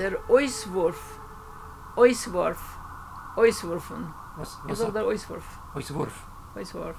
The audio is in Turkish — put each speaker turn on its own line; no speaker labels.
Der Oiswurf. Oiswurf. Oiswurfen.
Was,
Je
was
sagt der Oiswurf.
Oiswurf.
Oiswurf.